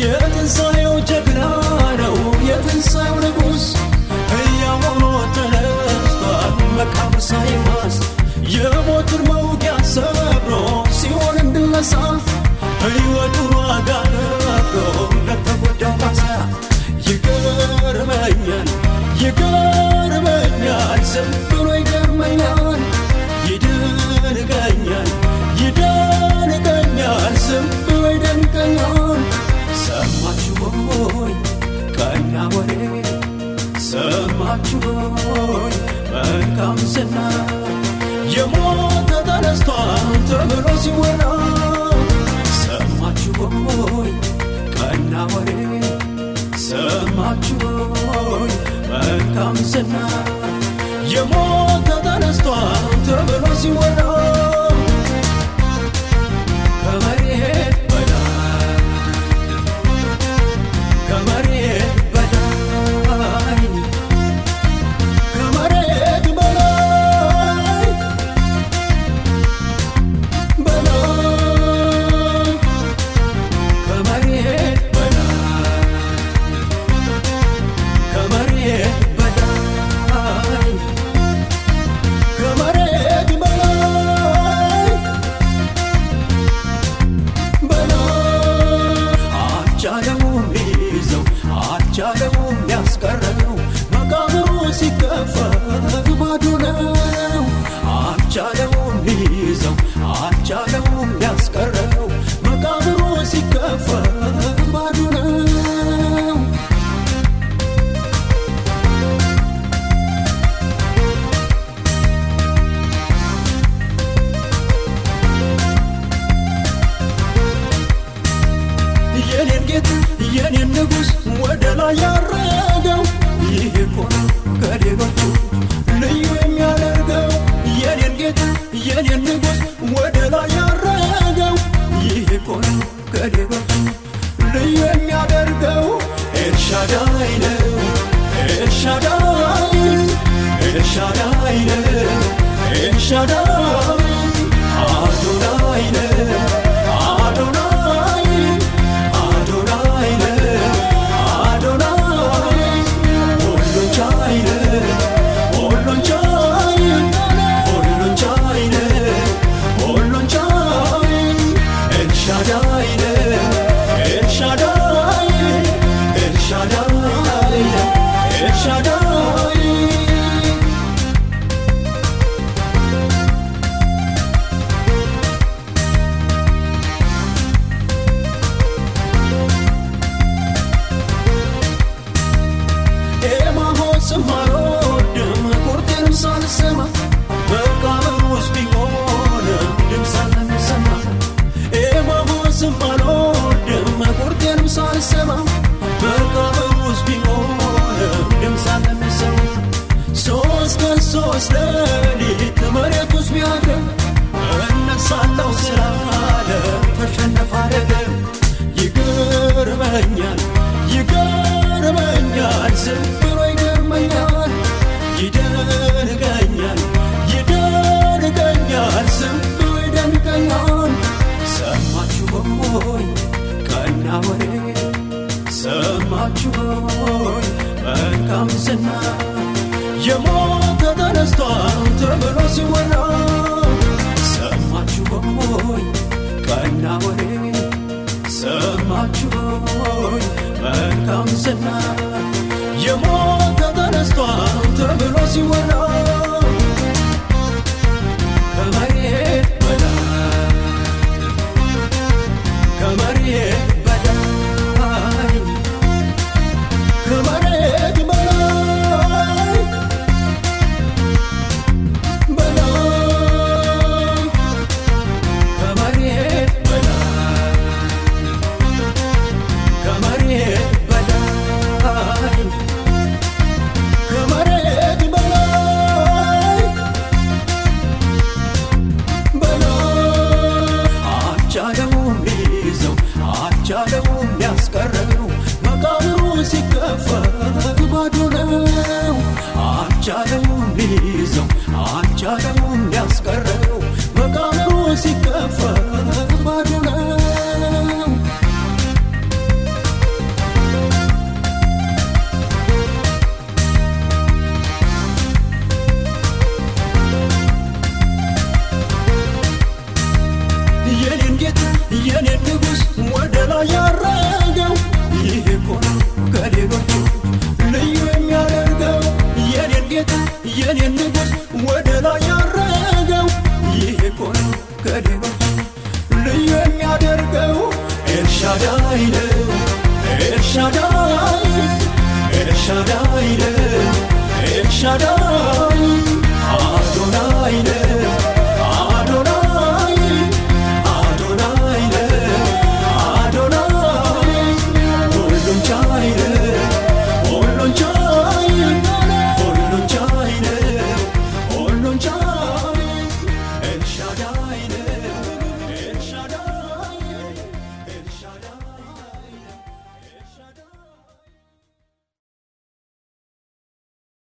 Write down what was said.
የትንሣኤው ጀግና ነው የትንሣኤው ንጉሥ ሕያው ሆኖ ተነስቷል። መቃብር ሳይማስ የሞትን መውጊያ ሰብሮ ሲሆን እንድነሳ ሕይወቱን ዋጋ ከፍሎ ለተጎዳው ካሳ ይገርመኛል ይገርመኛል። ዝም ብሎ ይገርመኛል ይደንቀኛል ይደንቀኛል። ዝም ሆይ መልካም ዝና የሞተ ተነስቷል ተብሎ ሲወራ ሰማችሁ ሆይ ቀና ወሬ ሰማችሁ ሆይ መልካም ዝና የሞተ ተነስቷል ተብሎ ሲወራ ኤልሻዳይ ነው ኤልሻዳይ ኤልሻዳይ ነው ኤልሻዳይ አዶናይ ነው አዶናይ አዶናይ ነው አዶናይ ሁሉን ቻይ ሶስት ቀን ሶስት ሌሊት መሬት ውስጥ ቢያድር እነሳለሁ ስላለ ተሸነፈ አይደለም ይገርመኛል ይገርመኛል ዝም ይገርመኛል። ይደንቀኛል ይደንቀኛል ዝም ብሎ ይደንቀኛል። ሰማችሁ ሆይ ቀና ወሬ ሰማችሁ ሆይ መልካም ዝና ተነስቷል ተብሎ ሲወራ ሰማችሁ ሆይ ቀና ወሬ ሰማችሁ ሆይ መልካም ዝና ኤልሻዳይ ኤልሻዳይ ኤልሻዳይ አዶናይ